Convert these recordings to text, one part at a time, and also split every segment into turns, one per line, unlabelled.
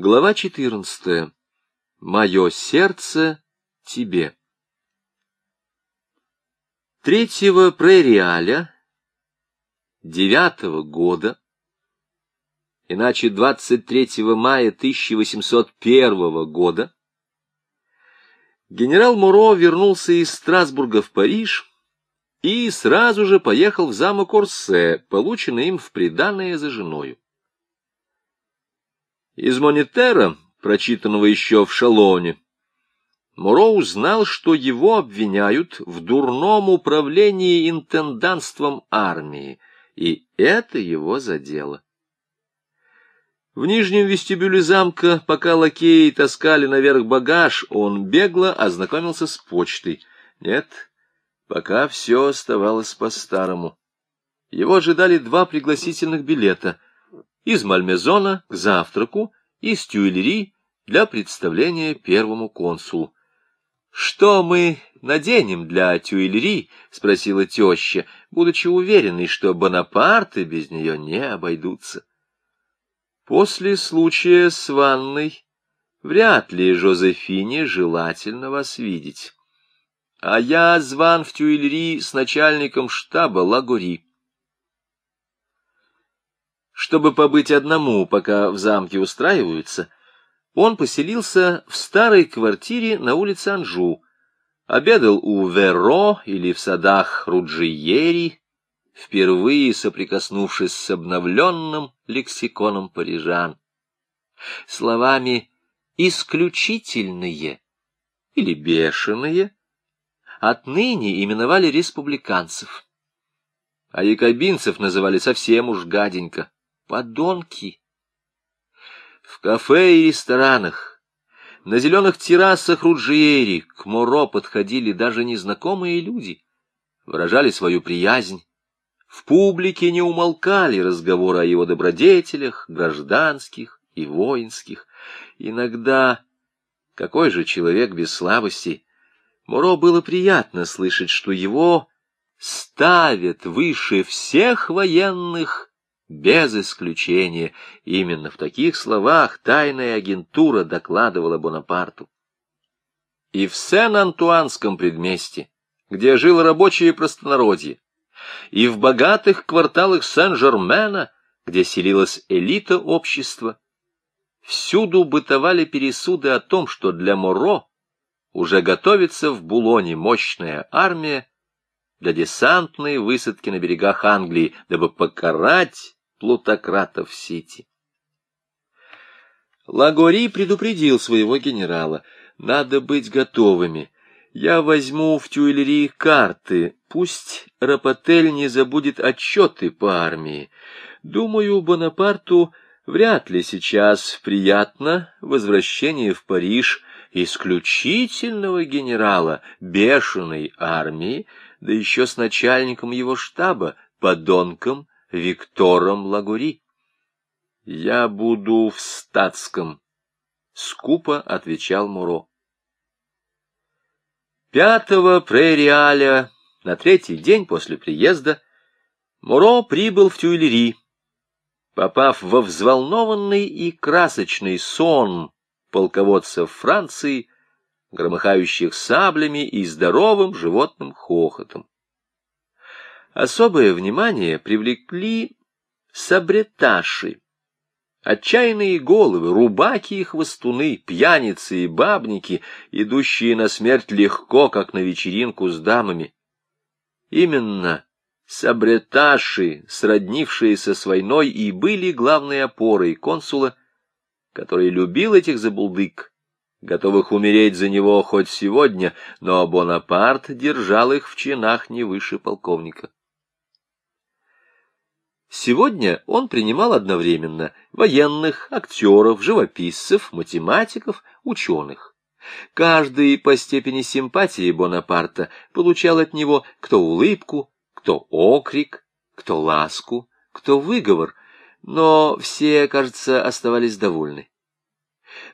Глава 14. Мое сердце тебе. Третьего прериаля девятого года, иначе 23 мая 1801 года, генерал Муро вернулся из Страсбурга в Париж и сразу же поехал в замок Орсе, полученный им в приданое за женою. Из монетера, прочитанного еще в Шалоне, Муро узнал, что его обвиняют в дурном управлении интендантством армии, и это его задело. В нижнем вестибюле замка, пока лакеи таскали наверх багаж, он бегло ознакомился с почтой. Нет, пока все оставалось по-старому. Его ожидали два пригласительных билета — из Мальмезона к завтраку, из Тюильри для представления первому консулу. — Что мы наденем для Тюильри? — спросила теща, будучи уверенной, что Бонапарты без нее не обойдутся. После случая с ванной вряд ли Жозефине желательно вас видеть. А я зван в Тюильри с начальником штаба Лагори. Чтобы побыть одному, пока в замке устраиваются, он поселился в старой квартире на улице Анжу, обедал у Веро или в садах Руджиери, впервые соприкоснувшись с обновленным лексиконом парижан. Словами «исключительные» или «бешеные» отныне именовали республиканцев, а якобинцев называли совсем уж гаденько подонки. В кафе и ресторанах, на зеленых террасах Руджиери к Моро подходили даже незнакомые люди, выражали свою приязнь. В публике не умолкали разговоры о его добродетелях, гражданских и воинских. Иногда, какой же человек без слабости, Моро было приятно слышать, что его ставят выше всех военных без исключения, именно в таких словах тайная агентура докладывала Бонапарту. И в Сен-Антуанском предместе, где жило рабочее простонародье, и в богатых кварталах Сен-Жермена, где селилась элита общества, всюду бытовали пересуды о том, что для Моро уже готовится в Булоне мощная армия для десантной высадки на берегах Англии, дабы покарать плутократов Сити. Лагори предупредил своего генерала. Надо быть готовыми. Я возьму в Тюильри карты. Пусть Рапотель не забудет отчеты по армии. Думаю, Бонапарту вряд ли сейчас приятно возвращение в Париж исключительного генерала бешеной армии, да еще с начальником его штаба, подонком Виктором Лагури. «Я буду в статском», — скупо отвечал Муро. Пятого прериаля, на третий день после приезда, Муро прибыл в Тюильри. Попав во взволнованный и красочный сон полководцев Франции, громыхающих саблями и здоровым животным хохотом. Особое внимание привлекли сабреташи. Отчаянные головы, рубаки и хвостуны, пьяницы и бабники, идущие на смерть легко, как на вечеринку с дамами. Именно сабреташи, сроднившиеся с войной, и были главной опорой консула, который любил этих забулдык, готовых умереть за него хоть сегодня, но Бонапарт держал их в чинах не выше полковника. Сегодня он принимал одновременно военных, актеров, живописцев, математиков, ученых. Каждый по степени симпатии Бонапарта получал от него кто улыбку, кто окрик, кто ласку, кто выговор, но все, кажется, оставались довольны.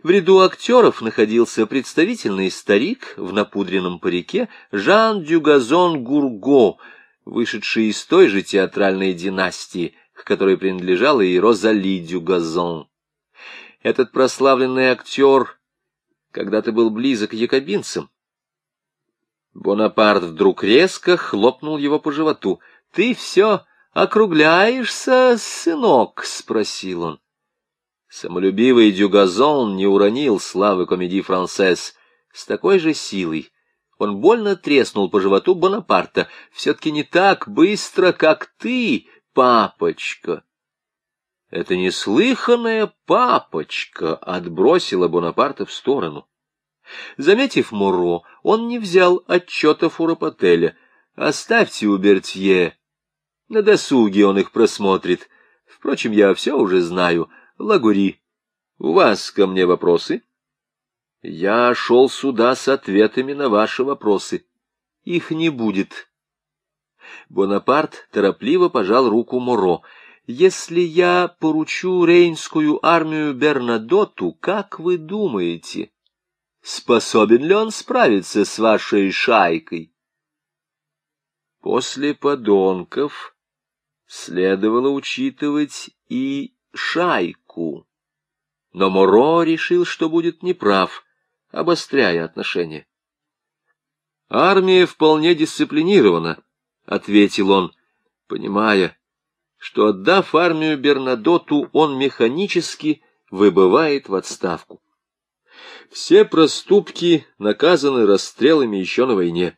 В ряду актеров находился представительный старик в напудренном парике Жан Дюгазон Гурго, вышедший из той же театральной династии, к которой принадлежала и Розали Дюгазон. Этот прославленный актер когда-то был близок к якобинцам. Бонапарт вдруг резко хлопнул его по животу. — Ты все округляешься, сынок? — спросил он. Самолюбивый Дюгазон не уронил славы комедии францесс с такой же силой. Он больно треснул по животу Бонапарта. Все-таки не так быстро, как ты, папочка. Эта неслыханная папочка отбросила Бонапарта в сторону. Заметив Муро, он не взял отчетов у Рапотеля. «Оставьте у Бертье. На досуге он их просмотрит. Впрочем, я все уже знаю. Лагури, у вас ко мне вопросы?» «Я шел сюда с ответами на ваши вопросы. Их не будет». Бонапарт торопливо пожал руку Муро — если я поручу Рейнскую армию Бернадоту, как вы думаете, способен ли он справиться с вашей шайкой? После подонков следовало учитывать и шайку. Но Моро решил, что будет неправ, обостряя отношения. «Армия вполне дисциплинирована», — ответил он, понимая, что, отдав армию Бернадоту, он механически выбывает в отставку. Все проступки наказаны расстрелами еще на войне,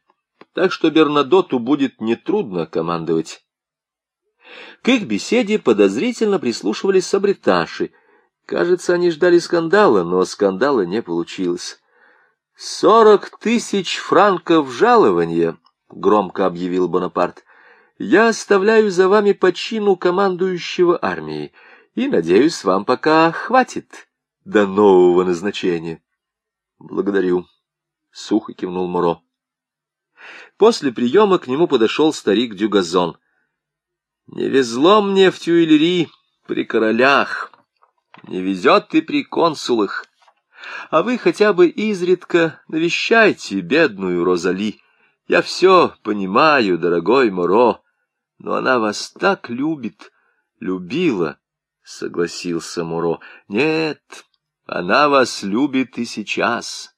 так что Бернадоту будет нетрудно командовать. К их беседе подозрительно прислушивались сабриташи. Кажется, они ждали скандала, но скандала не получилось. «Сорок тысяч франков жалования», — громко объявил Бонапарт. Я оставляю за вами по чину командующего армией, и, надеюсь, вам пока хватит до нового назначения. — Благодарю, — сухо кивнул Муро. После приема к нему подошел старик Дюгазон. — Не везло мне в Тюильри при королях, не везет и при консулах. А вы хотя бы изредка навещайте бедную Розали. Я все понимаю, дорогой Моро но она вас так любит, любила, — согласился Муро. — Нет, она вас любит и сейчас.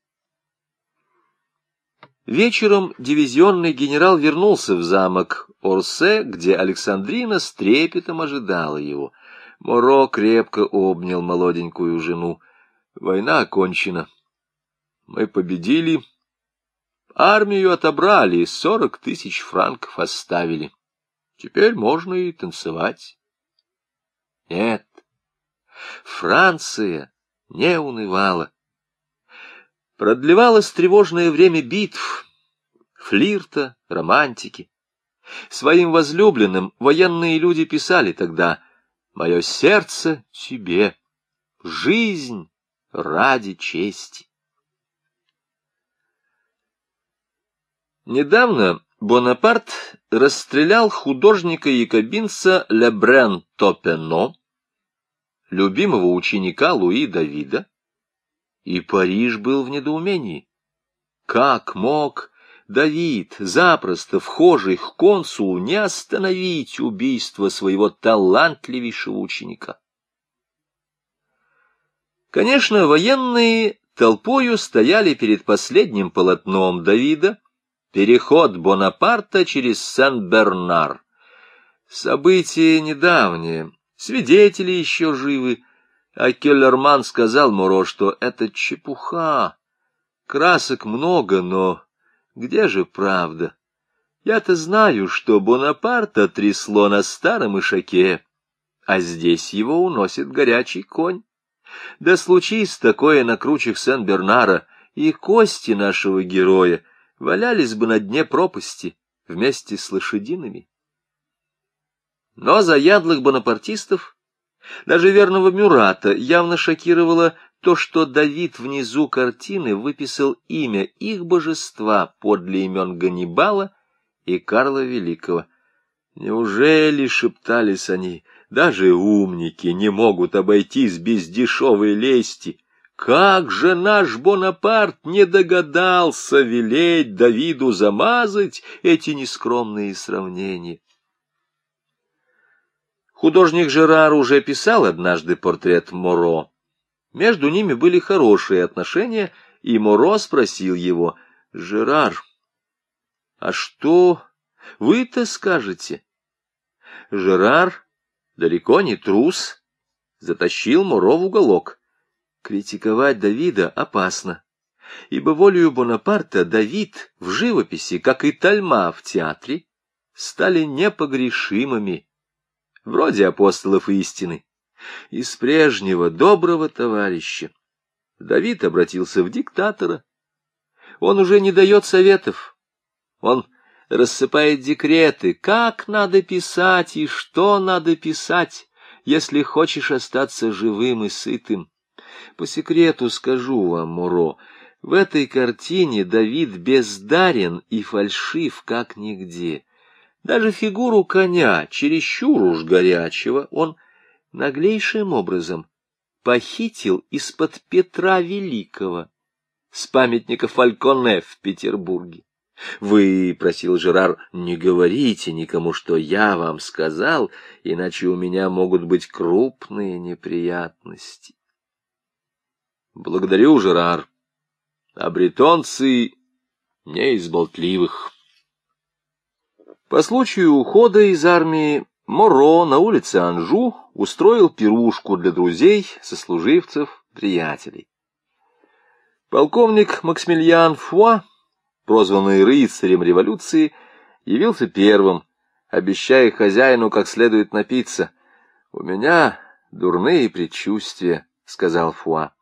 Вечером дивизионный генерал вернулся в замок Орсе, где Александрина с трепетом ожидала его. Моро крепко обнял молоденькую жену. Война окончена. Мы победили. Армию отобрали, сорок тысяч франков оставили. Теперь можно и танцевать. Нет, Франция не унывала. Продлевалось тревожное время битв, флирта, романтики. Своим возлюбленным военные люди писали тогда «Мое сердце тебе, жизнь ради чести». Недавно Бонапарт расстрелял художника-якобинца Лебрен Топено, любимого ученика Луи Давида, и Париж был в недоумении. Как мог Давид, запросто вхожий к консулу, не остановить убийство своего талантливейшего ученика? Конечно, военные толпою стояли перед последним полотном Давида, Переход Бонапарта через Сен-Бернар. Событие недавнее, свидетели еще живы, а Келлерман сказал Муро, что это чепуха. Красок много, но где же правда? Я-то знаю, что Бонапарта трясло на старом ишаке, а здесь его уносит горячий конь. Да случись такое на кручах Сен-Бернара, и кости нашего героя — валялись бы на дне пропасти вместе с лошадиными. Но заядлых бонапартистов, даже верного Мюрата, явно шокировало то, что Давид внизу картины выписал имя их божества подле имен Ганнибала и Карла Великого. Неужели, шептались они, даже умники не могут обойтись без дешевой лести, как же наш Бонапарт не догадался велеть Давиду замазать эти нескромные сравнения? Художник Жерар уже писал однажды портрет Моро. Между ними были хорошие отношения, и Моро спросил его, «Жерар, а что вы-то скажете?» Жерар, далеко не трус, затащил Моро в уголок. Критиковать Давида опасно, ибо волею Бонапарта Давид в живописи, как и Тальма в театре, стали непогрешимыми, вроде апостолов истины. Из прежнего доброго товарища Давид обратился в диктатора. Он уже не дает советов. Он рассыпает декреты, как надо писать и что надо писать, если хочешь остаться живым и сытым. По секрету скажу вам, Муро, в этой картине Давид бездарен и фальшив, как нигде. Даже фигуру коня, чересчур уж горячего, он наглейшим образом похитил из-под Петра Великого с памятника Фальконе в Петербурге. Вы, — просил Жерар, — не говорите никому, что я вам сказал, иначе у меня могут быть крупные неприятности. Благодарю, Жерар. А бретонцы не из болтливых. По случаю ухода из армии Моро на улице Анжу устроил пирушку для друзей, сослуживцев, приятелей. Полковник Максимилиан Фуа, прозванный рыцарем революции, явился первым, обещая хозяину как следует напиться. — У меня дурные предчувствия, — сказал Фуа.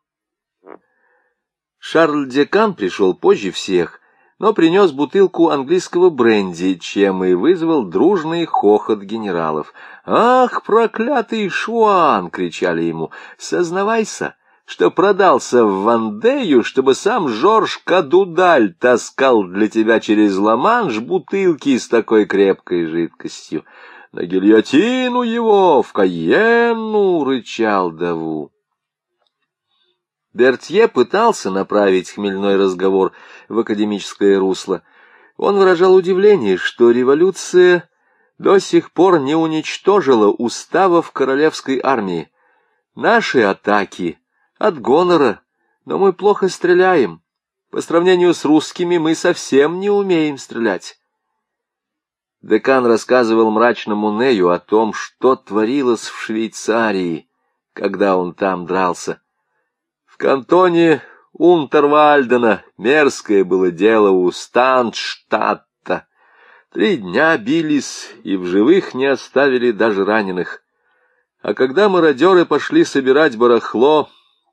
Шарль Декан пришел позже всех — но принес бутылку английского бренди, чем и вызвал дружный хохот генералов. «Ах, проклятый Шуан!» — кричали ему. «Сознавайся!» Что продался в Вандею, чтобы сам Жорж Кадудаль таскал для тебя через Ла-Манш бутылки с такой крепкой жидкостью. На гильотину его, в Каенну, — рычал Даву. Бертье пытался направить хмельной разговор в академическое русло. Он выражал удивление, что революция до сих пор не уничтожила уставов королевской армии. Наши атаки от гонора, но мы плохо стреляем. По сравнению с русскими мы совсем не умеем стрелять. Декан рассказывал мрачному Нею о том, что творилось в Швейцарии, когда он там дрался. В кантоне Унтервальдена мерзкое было дело у Станштадта. Три дня бились и в живых не оставили даже раненых. А когда мародеры пошли собирать барахло,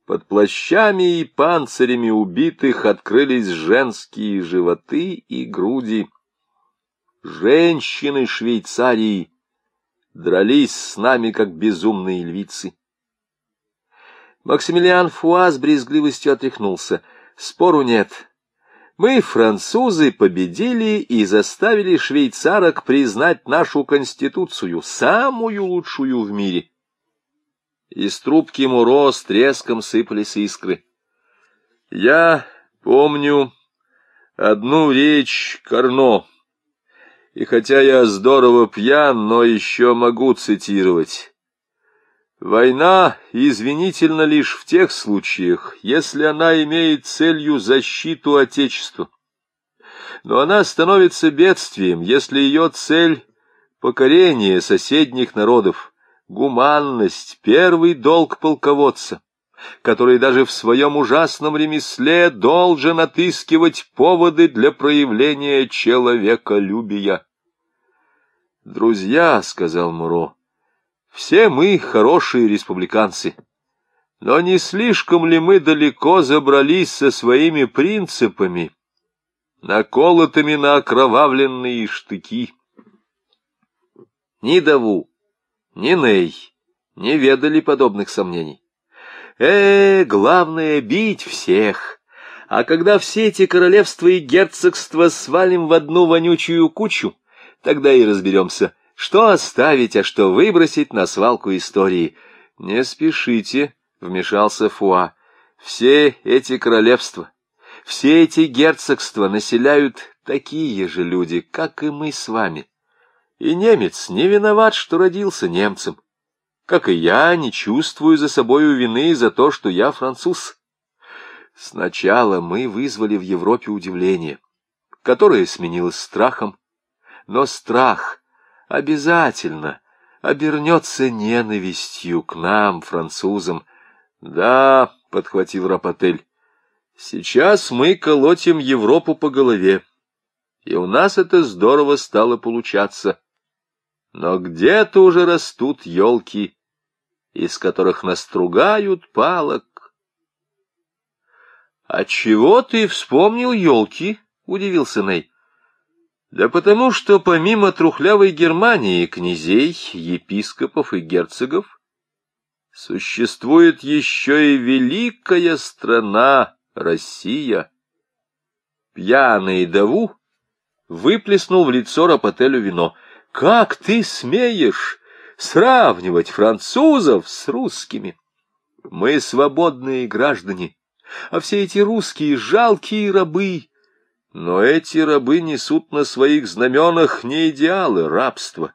под плащами и панцирями убитых открылись женские животы и груди. Женщины Швейцарии дрались с нами, как безумные львицы. Максимилиан Фуа с брезгливостью отряхнулся. Спору нет. Мы, французы, победили и заставили швейцарок признать нашу конституцию, самую лучшую в мире. Из трубки Муро с треском сыпались искры. Я помню одну речь Карно, и хотя я здорово пьян, но еще могу цитировать. Война извинительна лишь в тех случаях, если она имеет целью защиту Отечества. Но она становится бедствием, если ее цель — покорение соседних народов, гуманность, первый долг полководца, который даже в своем ужасном ремесле должен отыскивать поводы для проявления человеколюбия. «Друзья», — сказал Муро, — все мы хорошие республиканцы. Но не слишком ли мы далеко забрались со своими принципами, наколотыми на окровавленные штыки? Ни Даву, ни Ней не ведали подобных сомнений. Э, главное — бить всех. А когда все эти королевства и герцогства свалим в одну вонючую кучу, тогда и разберемся — что оставить, а что выбросить на свалку истории? Не спешите, — вмешался Фуа. Все эти королевства, все эти герцогства населяют такие же люди, как и мы с вами. И немец не виноват, что родился немцем. как и я, не чувствую за собою вины за то, что я француз. Сначала мы вызвали в Европе удивление, которое сменилось страхом, но страх обязательно обернется ненавистью к нам, французам. Да, — подхватил Рапотель, — сейчас мы колотим Европу по голове, и у нас это здорово стало получаться. Но где-то уже растут елки, из которых настругают палок. — А чего ты вспомнил елки? — удивился Ней. — Да потому что помимо трухлявой Германии, князей, епископов и герцогов, существует еще и великая страна Россия. Пьяный Даву выплеснул в лицо Рапотелю вино. «Как ты смеешь сравнивать французов с русскими? Мы свободные граждане, а все эти русские жалкие рабы. Но эти рабы несут на своих знаменах не идеалы рабства,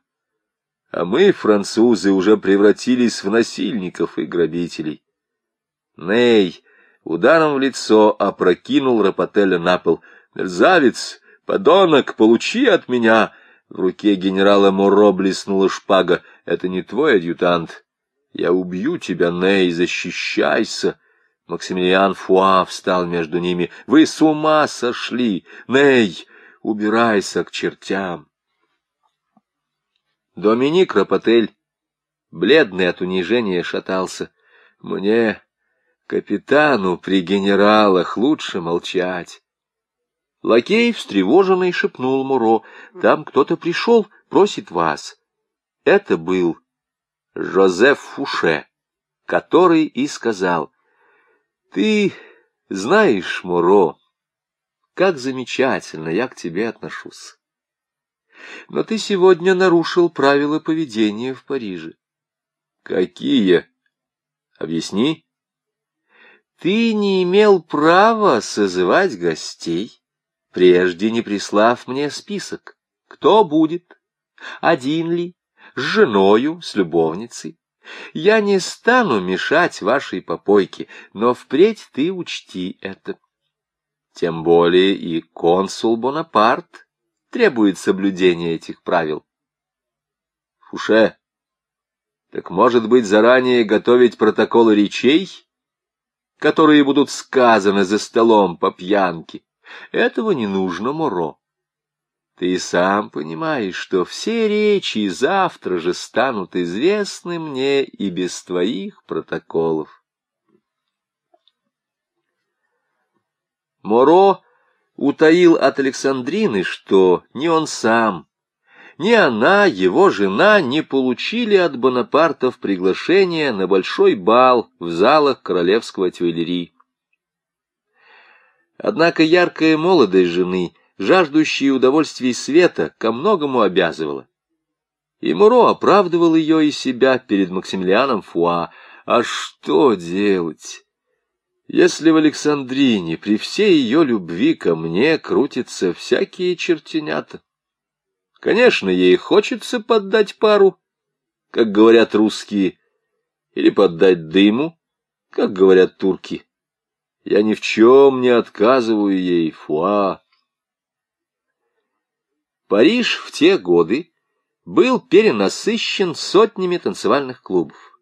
а мы, французы, уже превратились в насильников и грабителей. Ней ударом в лицо опрокинул Рапотеля на пол. «Мерзавец! Подонок! Получи от меня!» В руке генерала Моро блеснула шпага. «Это не твой адъютант. Я убью тебя, Ней, защищайся!» Максимилиан Фуа встал между ними. «Вы с ума сошли! Ней, убирайся к чертям!» Доминик Рапотель, бледный от унижения, шатался. «Мне, капитану при генералах, лучше молчать». Лакей, встревоженный, шепнул Муро. «Там кто-то пришел, просит вас». Это был Жозеф Фуше, который и сказал, «Ты знаешь, Муро, как замечательно я к тебе отношусь. Но ты сегодня нарушил правила поведения в Париже. Какие? Объясни. Ты не имел права созывать гостей, прежде не прислав мне список. Кто будет? Один ли? С женою? С любовницей? Я не стану мешать вашей попойке, но впредь ты учти это. Тем более и консул Бонапарт требует соблюдения этих правил. Фуше, так может быть заранее готовить протоколы речей, которые будут сказаны за столом по пьянке? Этого не нужно, Моро. Ты сам понимаешь, что все речи завтра же станут известны мне и без твоих протоколов. Моро утаил от Александрины, что ни он сам, ни она, его жена, не получили от Бонапартов приглашения на большой бал в залах королевского тюэллери. Однако яркая молодость жены, жаждущая удовольствий света, ко многому обязывала. И Муро оправдывал ее и себя перед Максимилианом Фуа. А что делать? Если в Александрине при всей ее любви ко мне крутятся всякие чертенята, конечно, ей хочется поддать пару, как говорят русские, или поддать дыму, как говорят турки. Я ни в чем не отказываю ей, фуа. Париж в те годы был перенасыщен сотнями танцевальных клубов.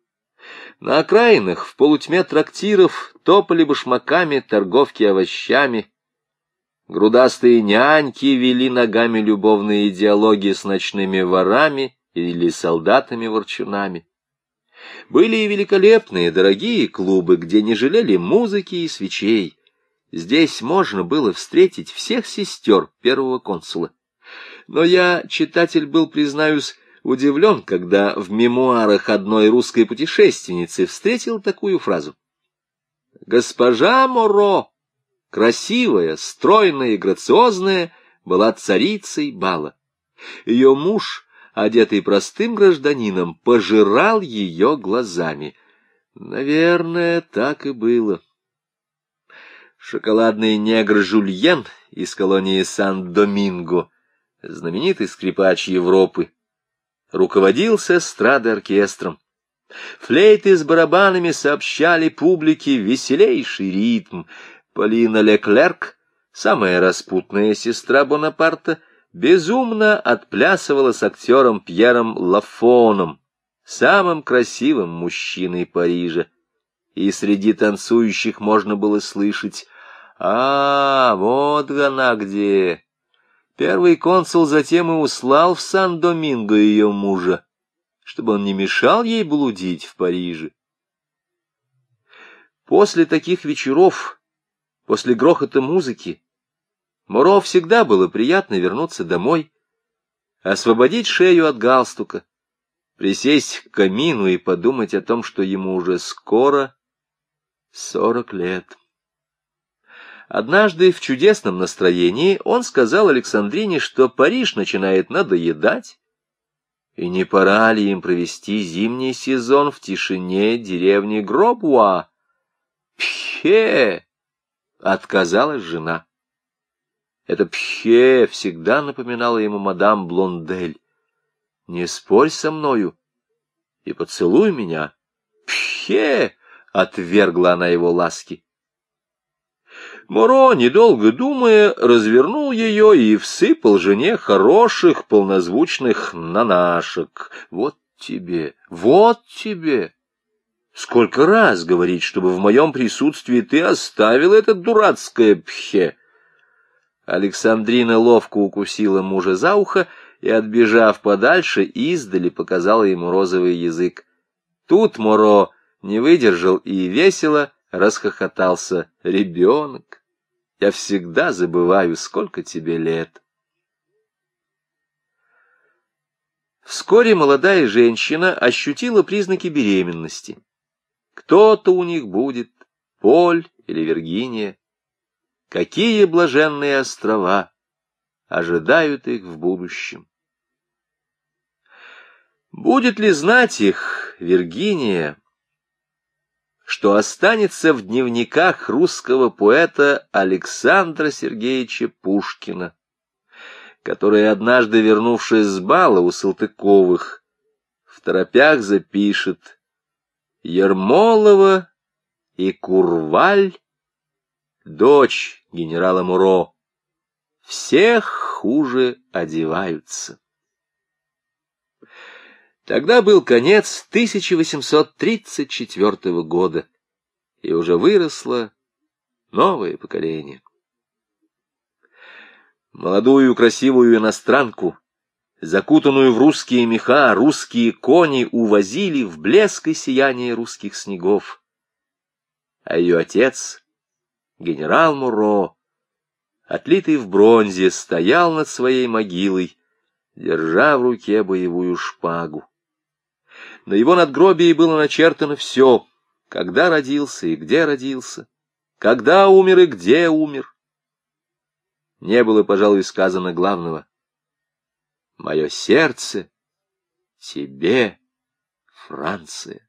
На окраинах, в полутьме трактиров, топали башмаками торговки овощами. Грудастые няньки вели ногами любовные диалоги с ночными ворами или солдатами-ворчунами. Были и великолепные, дорогие клубы, где не жалели музыки и свечей. Здесь можно было встретить всех сестер первого консула. Но я, читатель, был, признаюсь, удивлен, когда в мемуарах одной русской путешественницы встретил такую фразу. «Госпожа Моро, красивая, стройная и грациозная, была царицей бала. Ее муж, одетый простым гражданином, пожирал ее глазами. Наверное, так и было». Шоколадный негр Жульен из колонии Сан-Доминго, знаменитый скрипач Европы, руководил с эстрады оркестром. Флейты с барабанами сообщали публике веселейший ритм. Полина Леклерк, самая распутная сестра Бонапарта, безумно отплясывала с актером Пьером Лафоном, самым красивым мужчиной Парижа. И среди танцующих можно было слышать «А, вот она где!» Первый консул затем и услал в Сан-Доминго ее мужа, чтобы он не мешал ей блудить в Париже. После таких вечеров, после грохота музыки, Моро всегда было приятно вернуться домой, освободить шею от галстука, присесть к камину и подумать о том, что ему уже скоро сорок лет. Однажды в чудесном настроении он сказал Александрине, что Париж начинает надоедать, и не пора ли им провести зимний сезон в тишине деревни Гробуа? Пхе! Отказалась жена. Это пхе всегда напоминало ему мадам Блондель. Не спорь со мною и поцелуй меня. Пхе! Отвергла она его ласки. Моро, недолго думая, развернул ее и всыпал жене хороших полнозвучных нанашек. Вот тебе, вот тебе! Сколько раз говорить, чтобы в моем присутствии ты оставил это дурацкое пхе? Александрина ловко укусила мужа за ухо и, отбежав подальше, издали показала ему розовый язык. Тут Моро не выдержал и весело расхохотался. «Ребенок, я всегда забываю, сколько тебе лет». Вскоре молодая женщина ощутила признаки беременности. Кто-то у них будет, Поль или Виргиния. Какие блаженные острова ожидают их в будущем. Будет ли знать их Виргиния, что останется в дневниках русского поэта Александра Сергеевича Пушкина, который, однажды вернувшись с бала у Салтыковых, в торопях запишет Ермолова и Курваль дочь генерала Муро, всех хуже одеваются. Тогда был конец 1834 года, и уже выросло новое поколение. Молодую красивую иностранку, закутанную в русские меха, русские кони увозили в блеск и сияние русских снегов. А ее отец генерал Муро, отлитый в бронзе, стоял над своей могилой, держа в руке боевую шпагу. На его надгробии было начертано все, когда родился и где родился, когда умер и где умер. Не было, пожалуй, сказано главного. Мое сердце тебе, Франция.